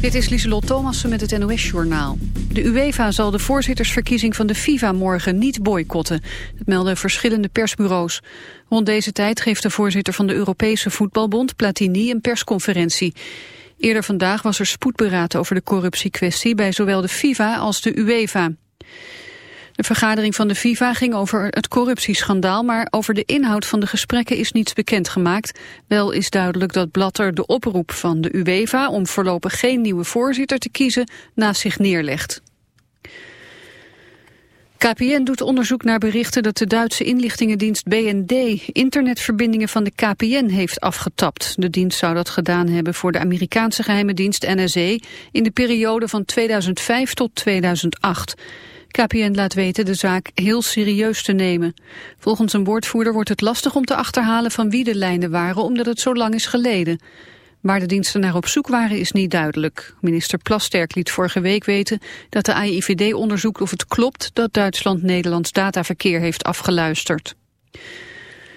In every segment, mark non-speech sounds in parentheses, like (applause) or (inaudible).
Dit is Lieselot Thomassen met het NOS-journaal. De UEFA zal de voorzittersverkiezing van de FIFA morgen niet boycotten. Dat melden verschillende persbureaus. Rond deze tijd geeft de voorzitter van de Europese Voetbalbond, Platini, een persconferentie. Eerder vandaag was er spoedberaad over de corruptiekwestie bij zowel de FIFA als de UEFA. De vergadering van de FIFA ging over het corruptieschandaal, maar over de inhoud van de gesprekken is niets bekendgemaakt. Wel is duidelijk dat Blatter de oproep van de UEFA om voorlopig geen nieuwe voorzitter te kiezen naast zich neerlegt. KPN doet onderzoek naar berichten dat de Duitse inlichtingendienst BND internetverbindingen van de KPN heeft afgetapt. De dienst zou dat gedaan hebben voor de Amerikaanse geheime dienst NSE in de periode van 2005 tot 2008. KPN laat weten de zaak heel serieus te nemen. Volgens een woordvoerder wordt het lastig om te achterhalen van wie de lijnen waren omdat het zo lang is geleden. Waar de diensten naar op zoek waren is niet duidelijk. Minister Plasterk liet vorige week weten dat de AIVD onderzoekt of het klopt dat Duitsland Nederlands dataverkeer heeft afgeluisterd.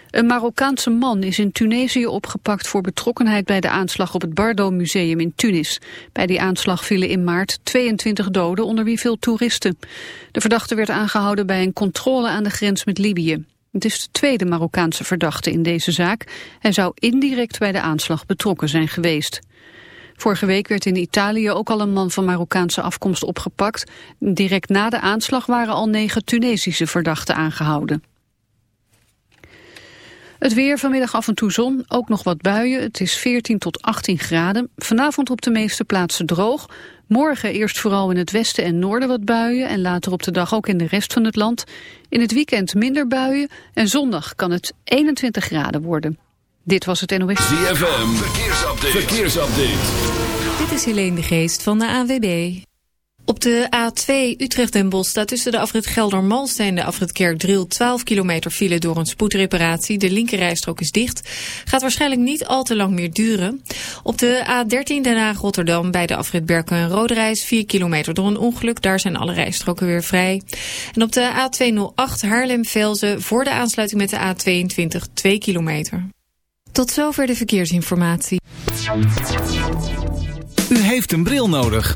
Een Marokkaanse man is in Tunesië opgepakt voor betrokkenheid bij de aanslag op het Bardo Museum in Tunis. Bij die aanslag vielen in maart 22 doden, onder wie veel toeristen. De verdachte werd aangehouden bij een controle aan de grens met Libië. Het is de tweede Marokkaanse verdachte in deze zaak. Hij zou indirect bij de aanslag betrokken zijn geweest. Vorige week werd in Italië ook al een man van Marokkaanse afkomst opgepakt. Direct na de aanslag waren al negen Tunesische verdachten aangehouden. Het weer vanmiddag af en toe zon, ook nog wat buien. Het is 14 tot 18 graden. Vanavond op de meeste plaatsen droog. Morgen eerst vooral in het westen en noorden wat buien... en later op de dag ook in de rest van het land. In het weekend minder buien en zondag kan het 21 graden worden. Dit was het NOS. ZFM, verkeersupdate. verkeersupdate. Dit is Helene de Geest van de AWB. Op de A2 Utrecht en Bos staat tussen de afrit Geldermalsen en de afrit Kerkdriel 12 kilometer file door een spoedreparatie. De linkerrijstrook is dicht. Gaat waarschijnlijk niet al te lang meer duren. Op de A13 Den Haag-Rotterdam bij de afrit Berken en Roderijs 4 kilometer door een ongeluk. Daar zijn alle rijstroken weer vrij. En op de A208 Haarlem-Velzen voor de aansluiting met de A22 2 kilometer. Tot zover de verkeersinformatie. U heeft een bril nodig.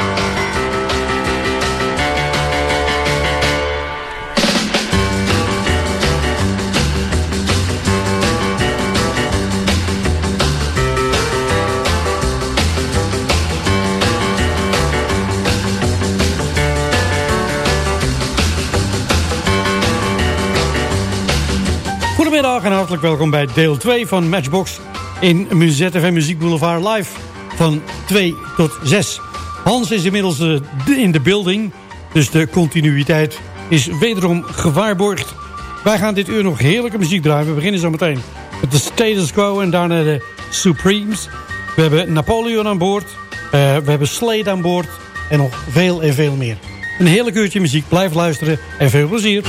Goedemiddag en hartelijk welkom bij deel 2 van Matchbox in ZFM Muziek Boulevard Live van 2 tot 6. Hans is inmiddels eh, in de building, dus de continuïteit is wederom gewaarborgd. Wij gaan dit uur nog heerlijke muziek draaien. We beginnen zo meteen met de Status Quo en daarna de Supremes. We hebben Napoleon aan boord, uh, we hebben Slade aan boord, en nog veel en veel meer. Een heerlijk uurtje muziek, blijf luisteren en veel plezier.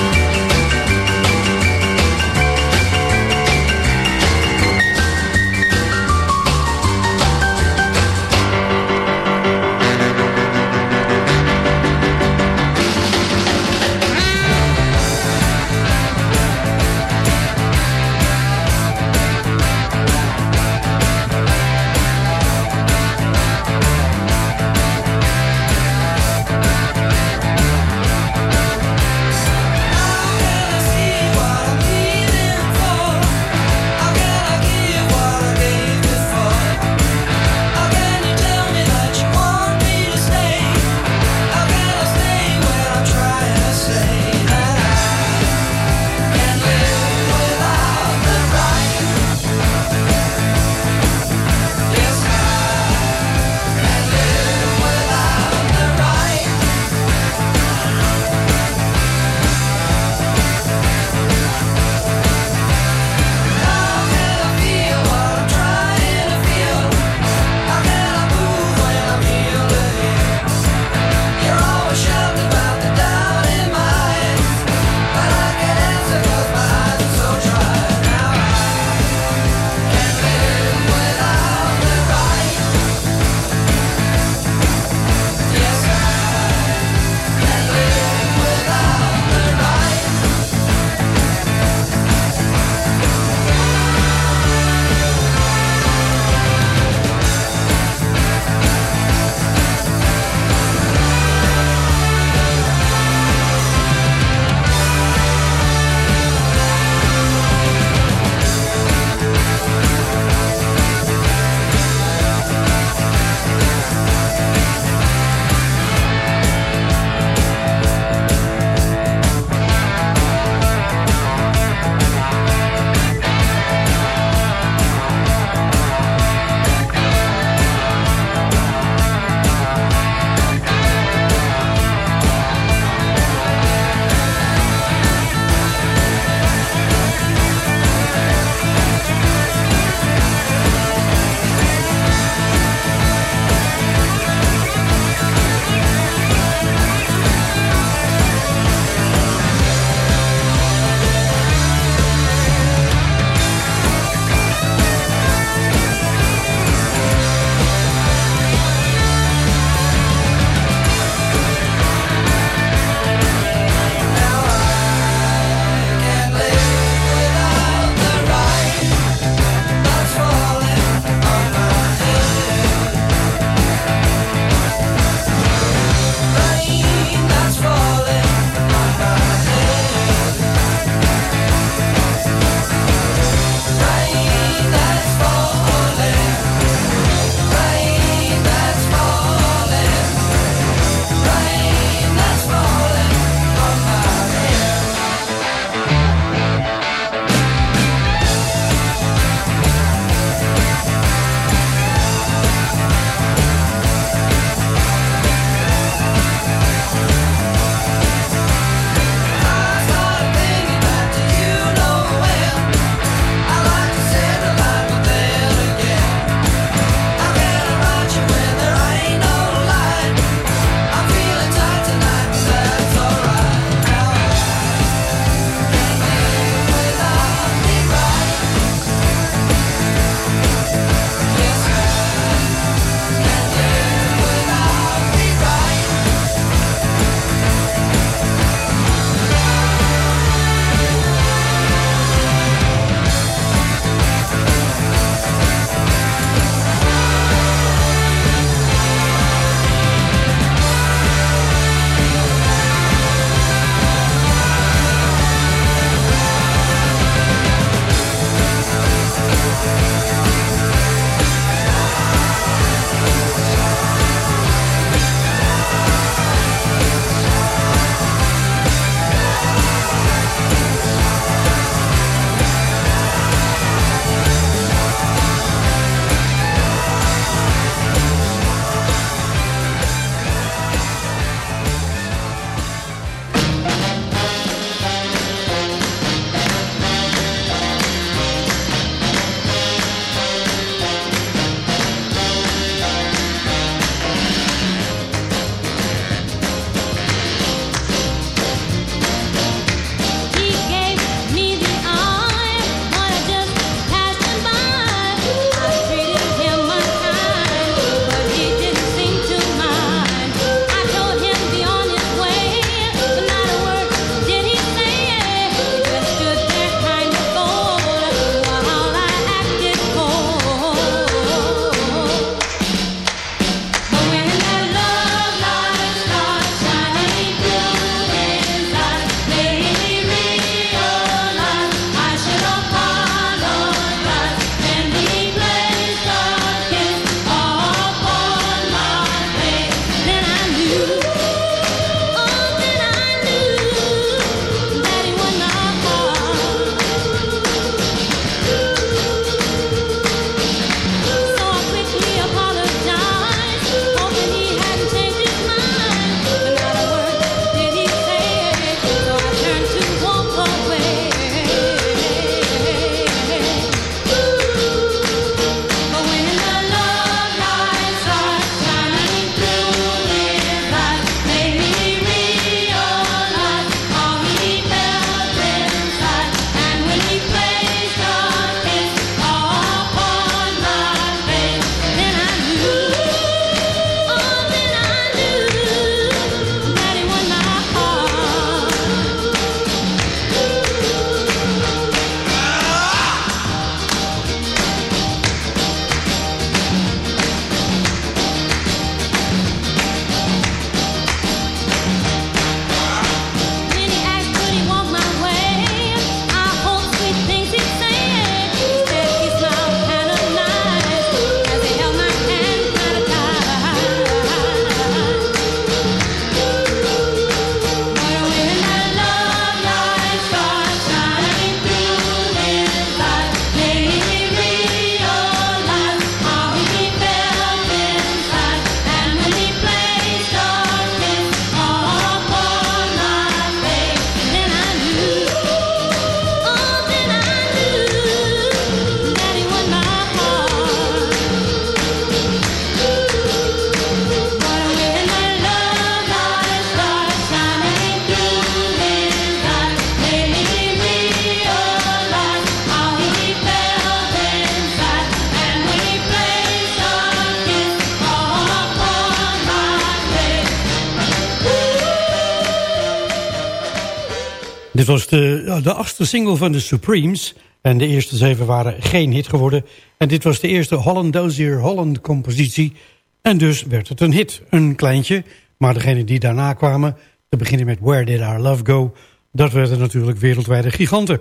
Was de, de achtste single van de Supremes. En de eerste zeven waren geen hit geworden. En dit was de eerste Holland Dozier Holland compositie. En dus werd het een hit. Een kleintje. Maar degene die daarna kwamen, te beginnen met Where Did Our Love Go... dat werden natuurlijk wereldwijde giganten.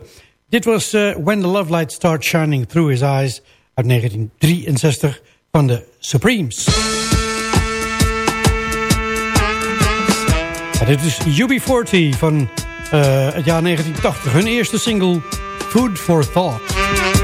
Dit was uh, When the Love Light Starts Shining Through His Eyes... uit 1963 van de Supremes. En dit is UB40 van het jaar 1980. Hun eerste single Food for Thought.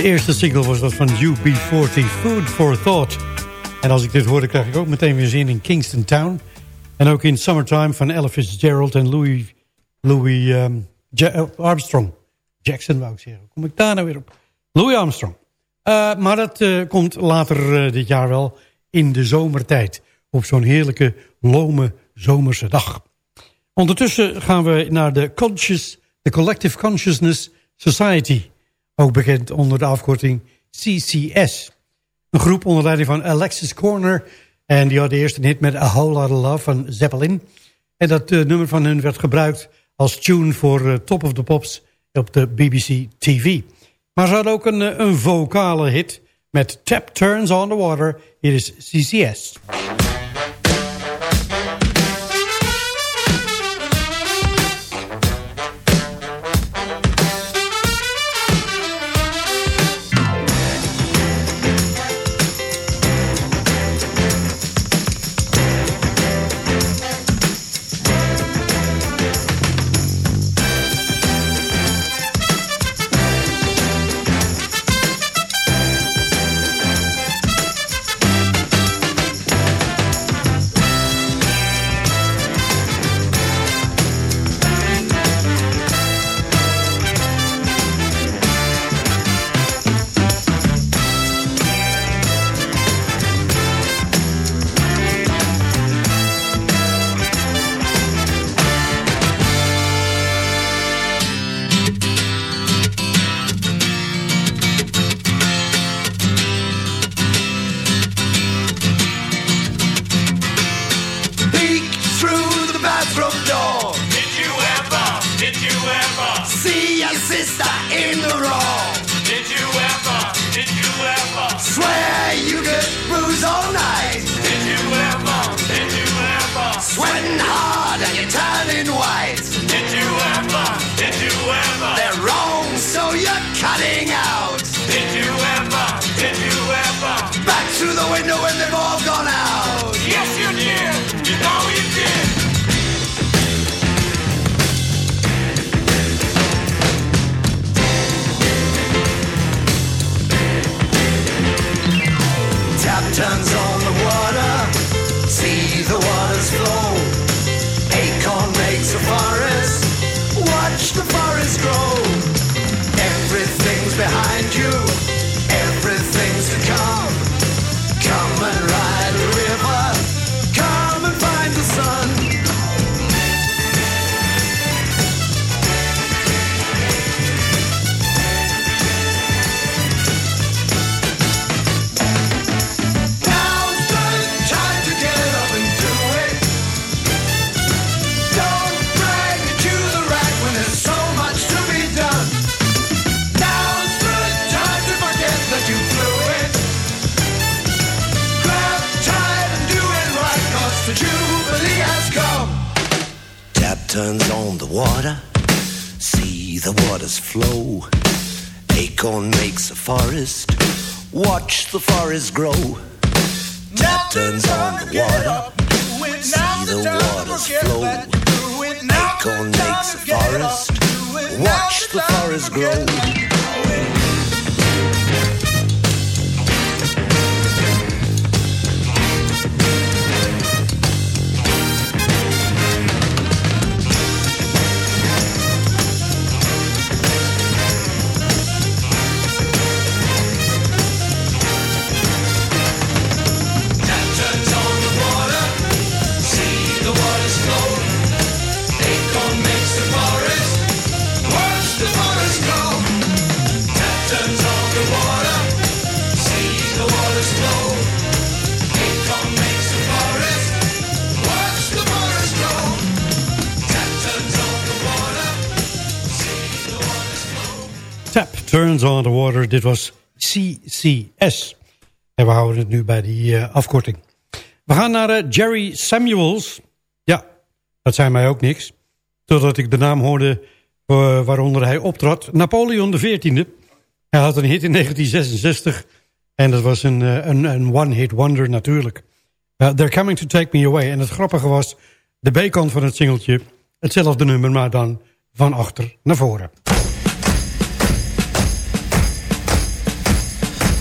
De eerste single was dat van UB40, Food for Thought. En als ik dit hoorde, krijg ik ook meteen weer zin in Kingston Town. En ook in Summertime van Ella Fitzgerald en Louis, Louis um, Armstrong. Jackson wou ik zeggen. Kom ik daar nou weer op? Louis Armstrong. Uh, maar dat uh, komt later dit jaar wel in de zomertijd. Op zo'n heerlijke, lome zomerse dag. Ondertussen gaan we naar de Conscious, de Collective Consciousness Society ook bekend onder de afkorting CCS. Een groep onder leiding van Alexis Corner En die had eerst een hit met A Whole Lot of Love van Zeppelin. En dat uh, nummer van hun werd gebruikt als tune voor uh, Top of the Pops op de BBC TV. Maar ze hadden ook een, uh, een vocale hit met Tap Turns on the Water. Hier is CCS. the waters flow. Acorn makes a forest. Watch the forest grow. Tap turns on the water. See the waters flow. Acorn makes a forest. Watch the forest grow. Dit was CCS. En we houden het nu bij die uh, afkorting. We gaan naar uh, Jerry Samuels. Ja, dat zei mij ook niks. Totdat ik de naam hoorde uh, waaronder hij optrad. Napoleon XIV. Hij had een hit in 1966. En dat was een, een, een one-hit wonder natuurlijk. They're Coming to Take Me Away. En het grappige was, de B-kant van het singeltje... hetzelfde nummer, maar dan van achter naar voren.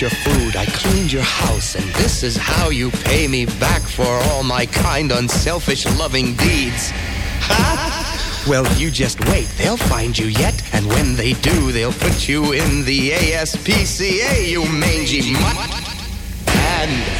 Your food, I cleaned your house, and this is how you pay me back for all my kind, unselfish, loving deeds. (laughs) Well, you just wait, they'll find you yet, and when they do, they'll put you in the ASPCA, you mangy mutt. And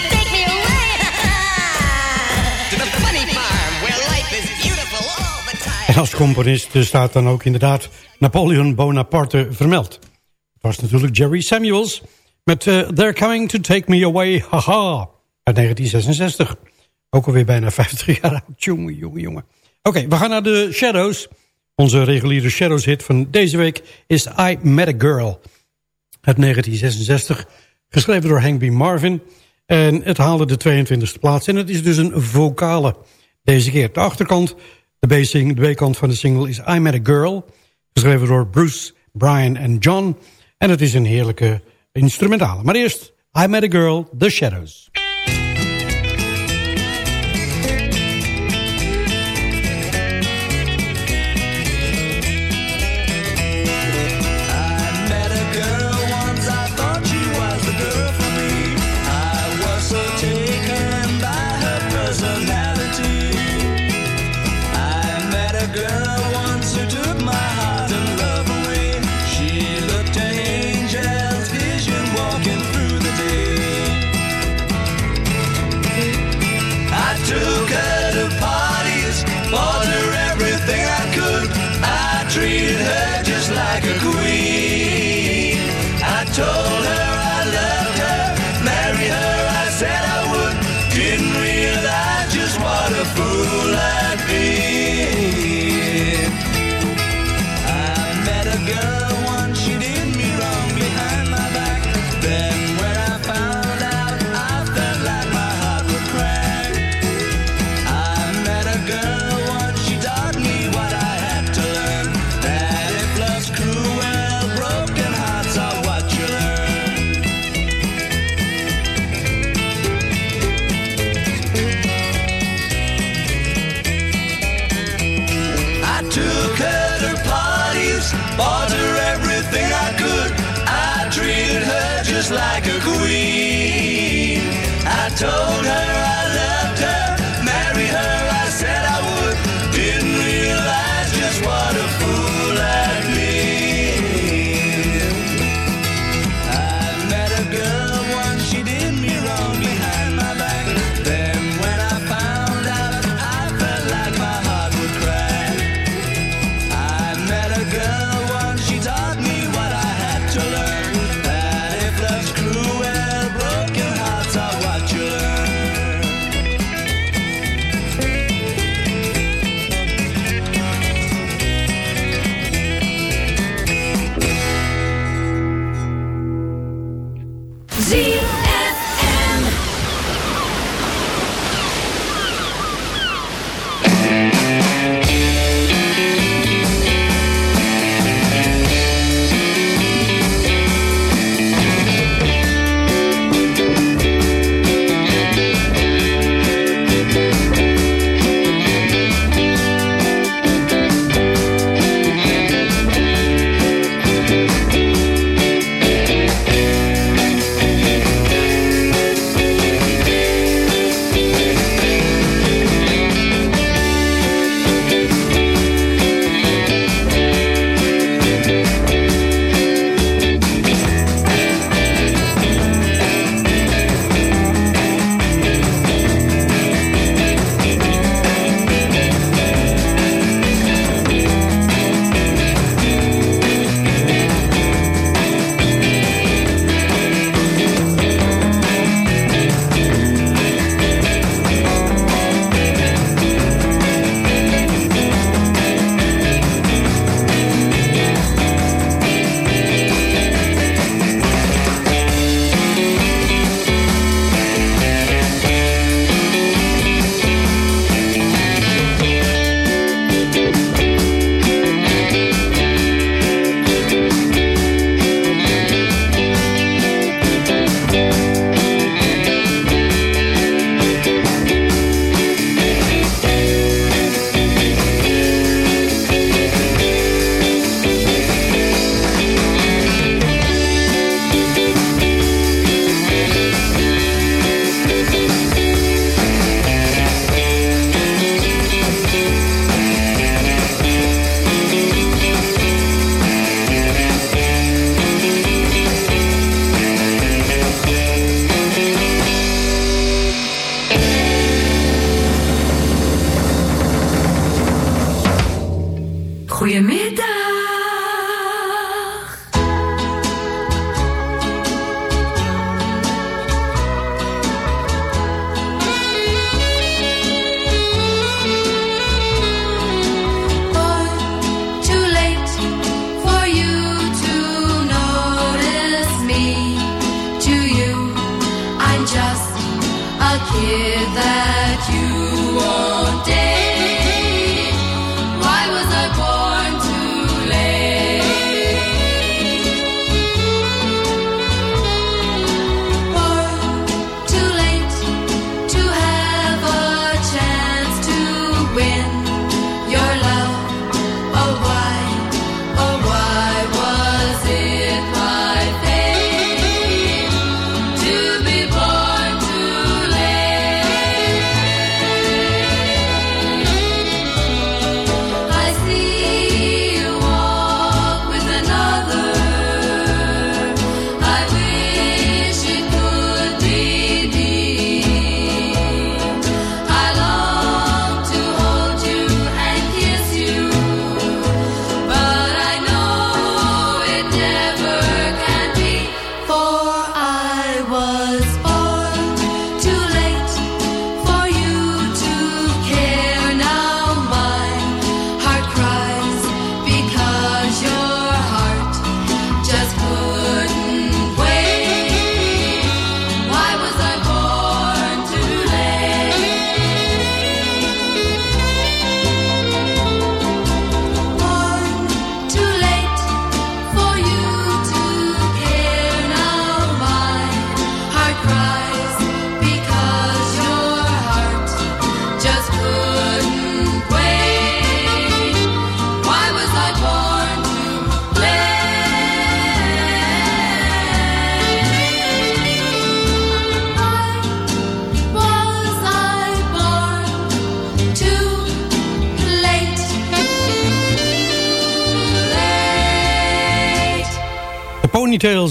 En als componist staat dan ook inderdaad Napoleon Bonaparte vermeld. Het was natuurlijk Jerry Samuels met eh, They're Coming to Take Me Away, haha, uit 1966. Ook alweer bijna 50 jaar oud. Jongen, jongen, jongen. Oké, we gaan naar de Shadows. Onze reguliere Shadows hit van deze week is I Met A Girl. Uit 1966, geschreven door Hank B. Marvin. En het haalde de 22e plaats. En het is dus een vocale deze keer. De achterkant, de B-kant van de single is I Met A Girl. Geschreven door Bruce, Brian en John. En het is een heerlijke instrumentale. Maar eerst I Met A Girl, The Shadows. Told her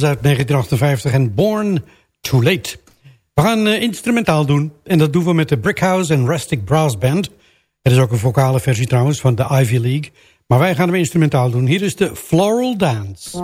Uit 1958 en Born Too Late. We gaan uh, instrumentaal doen en dat doen we met de Brickhouse and Rustic Brass Band. Het is ook een vocale versie trouwens van de Ivy League. Maar wij gaan hem instrumentaal doen. Hier is de Floral Dance.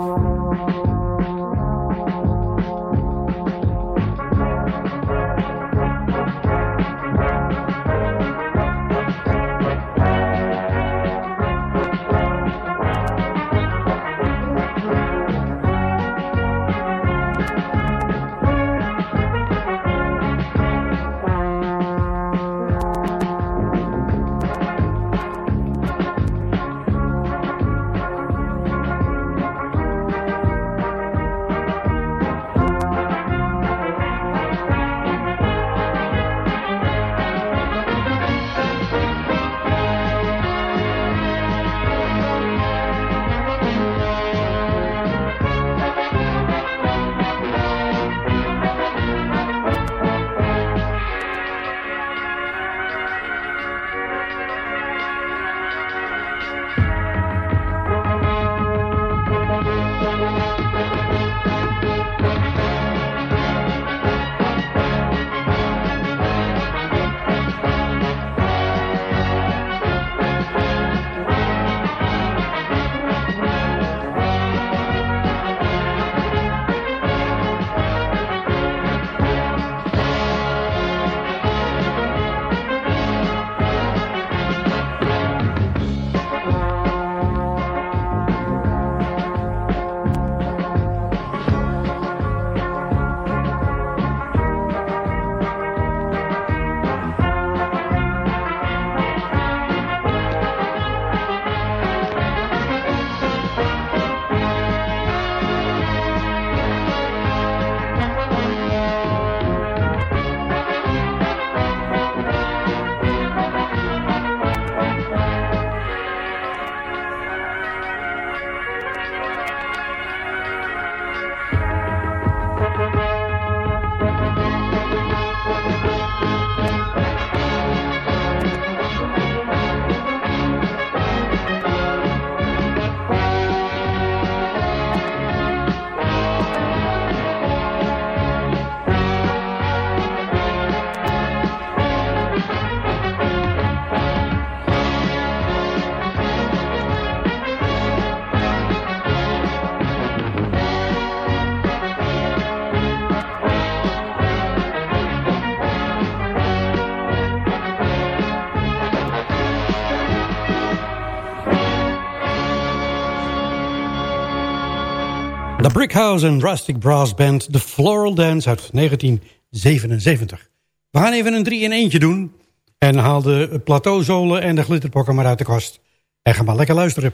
Brickhouse and Rustic Brass Band, The Floral Dance uit 1977. We gaan even een 3 in eentje doen. En haal de plateauzolen en de glitterpokken maar uit de kast. En ga maar lekker luisteren.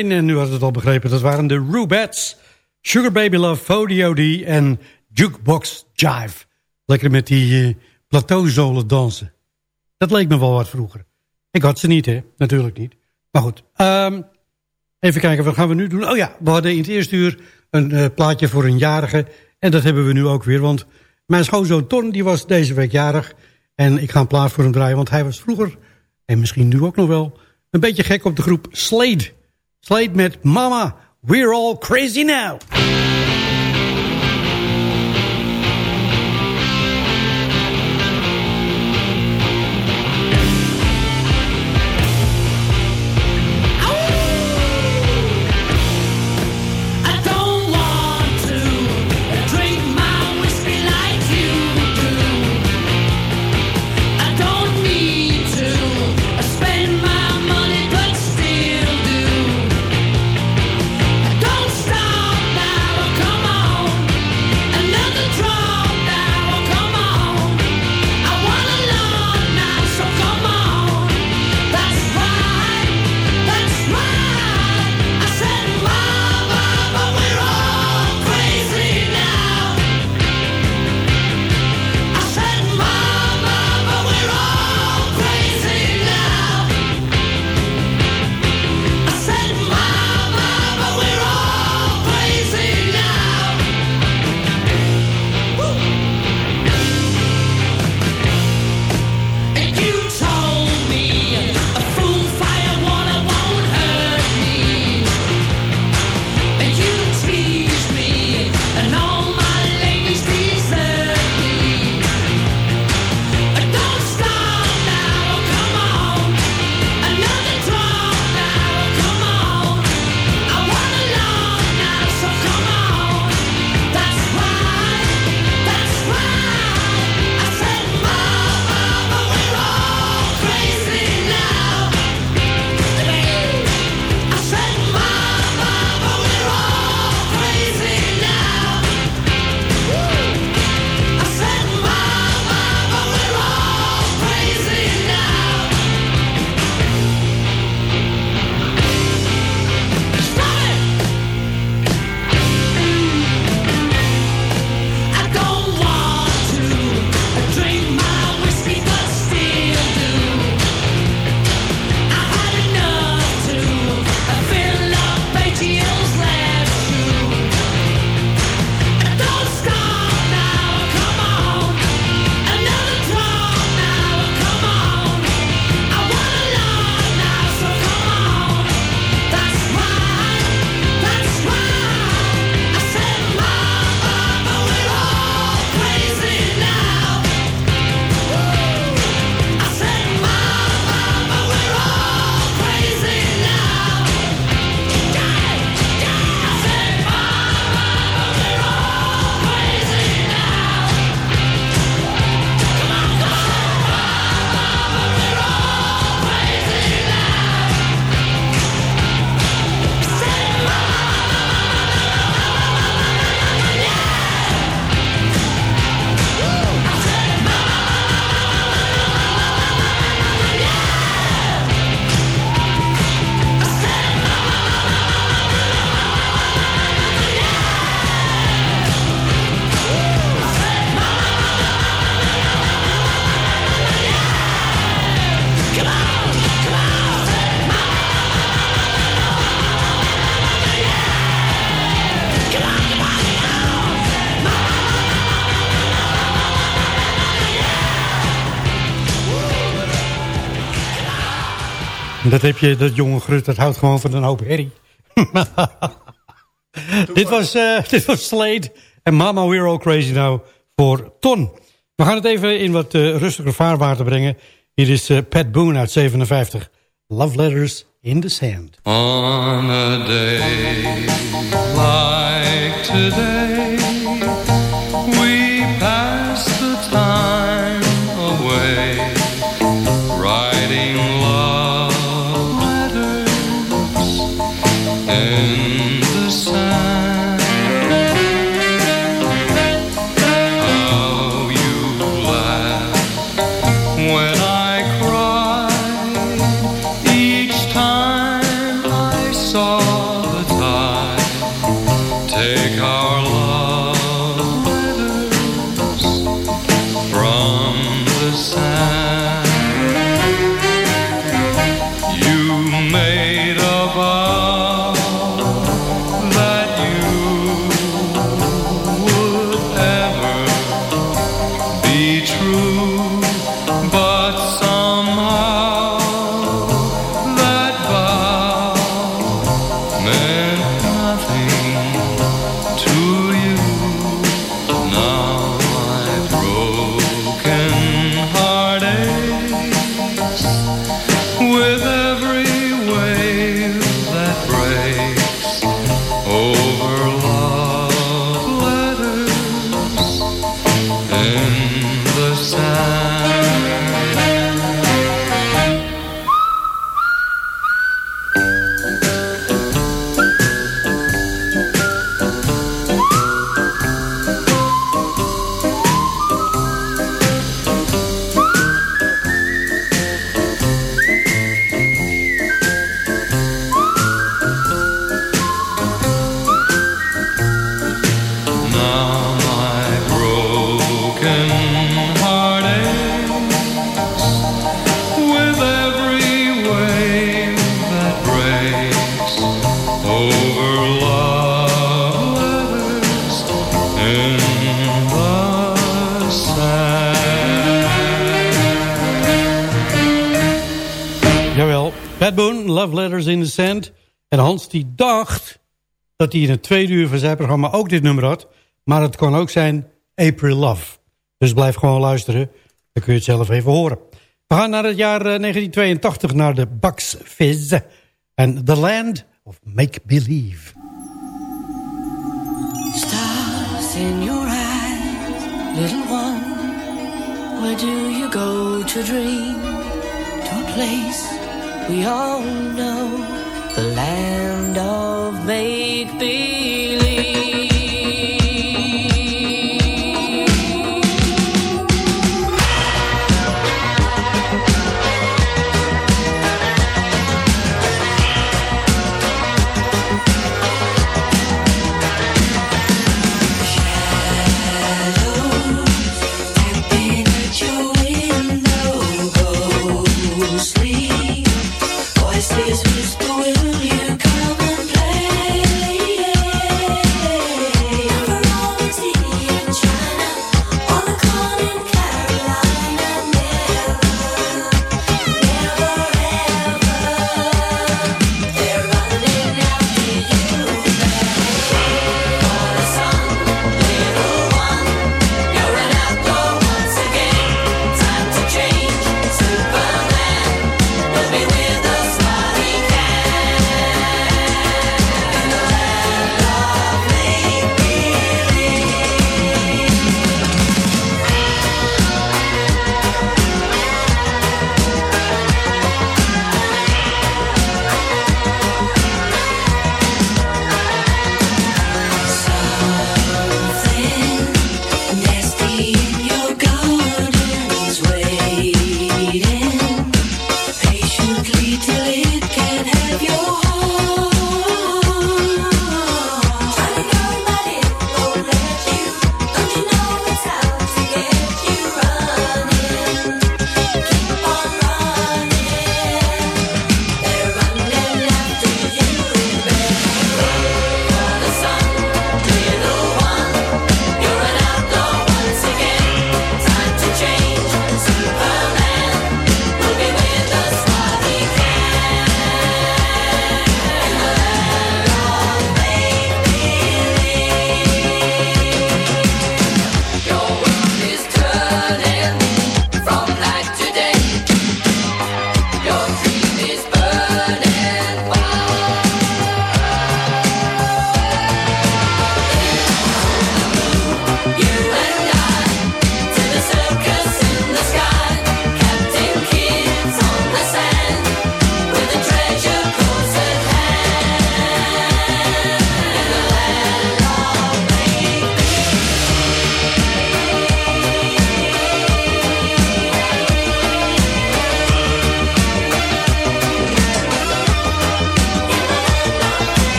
3 in 1 en nu had het al begrepen. Dat waren de Rubettes, Sugar Baby Love, OD en Jukebox Jive. Lekker met die uh, plateauzolen dansen. Dat leek me wel wat vroeger. Ik had ze niet, hè? Natuurlijk niet. Maar goed, um, even kijken, wat gaan we nu doen? Oh ja, we hadden in het eerste uur een uh, plaatje voor een jarige. En dat hebben we nu ook weer, want mijn schoonzoon Ton die was deze week jarig. En ik ga een plaat voor hem draaien, want hij was vroeger, en misschien nu ook nog wel... een beetje gek op de groep Slade. Slade met Mama, We're All Crazy Now. Dat heb je, dat jonge grut, dat houdt gewoon van een hoop herrie. (laughs) dit, was, uh, (laughs) dit was Slade en Mama We're All Crazy Now voor Ton. We gaan het even in wat uh, rustiger vaarwater brengen. Hier is uh, Pat Boone uit 57. Love Letters in the Sand. On a day like today Love Letters in the Sand. En Hans die dacht dat hij in het tweede uur van zijn programma ook dit nummer had. Maar het kan ook zijn April Love. Dus blijf gewoon luisteren, dan kun je het zelf even horen. We gaan naar het jaar eh, 1982, naar de Bucks Fizz. En The Land of Make Believe. Stars in your eyes, little one. Where do you go to dream? To a place we all know, the land of make believe.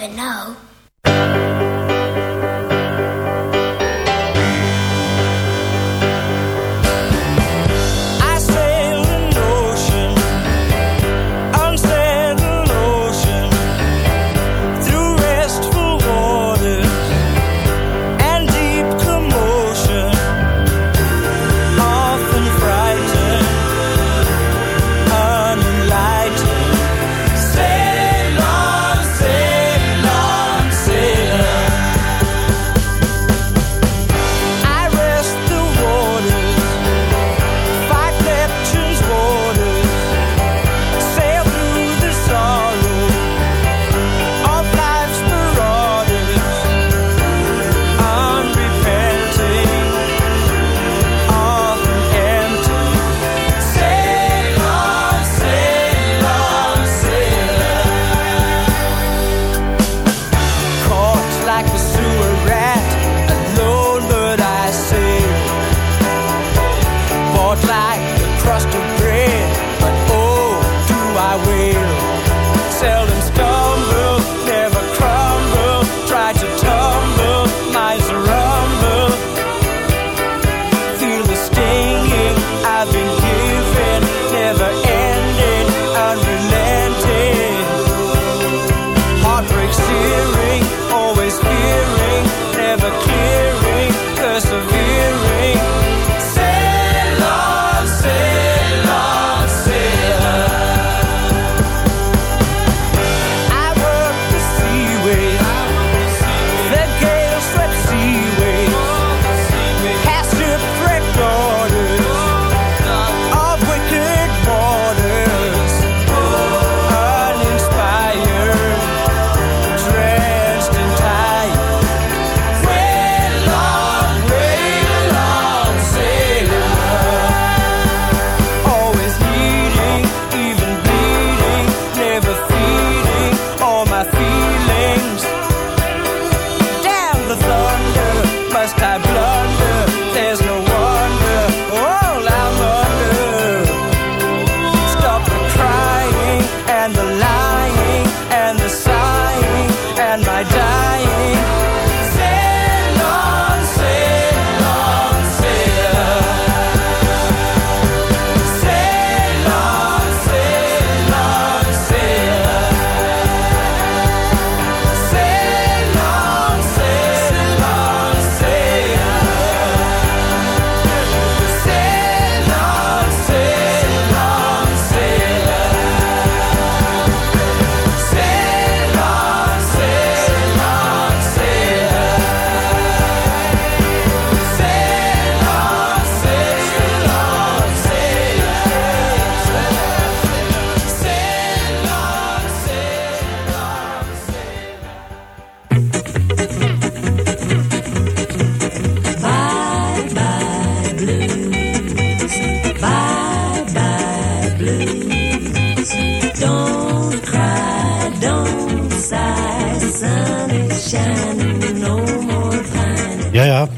Never know.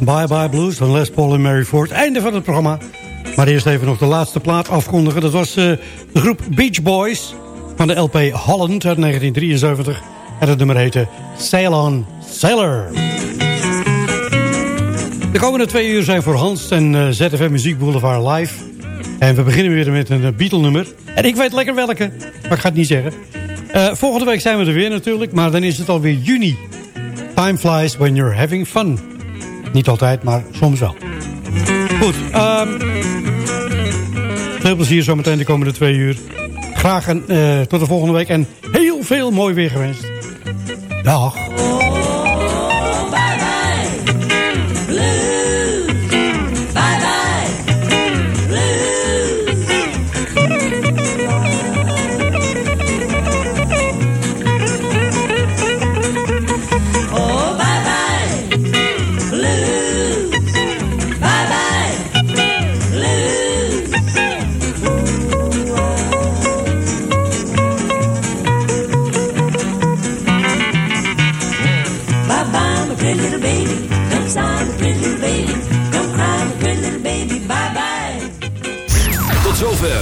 Bye Bye Blues van Les Paul en Mary Ford. Einde van het programma. Maar eerst even nog de laatste plaat afkondigen. Dat was eh, de groep Beach Boys van de LP Holland uit 1973. En het nummer heette Sail On Sailor. De komende twee uur zijn voor Hans en eh, ZFM Muziek Boulevard live. En we beginnen weer met een Beatle nummer. En ik weet lekker welke, maar ik ga het niet zeggen. Eh, volgende week zijn we er weer natuurlijk, maar dan is het alweer juni. Time flies when you're having fun. Niet altijd, maar soms wel. Goed, ehm, veel plezier zometeen de komende twee uur. Graag een, eh, tot de volgende week en heel veel mooi weer gewenst. Dag.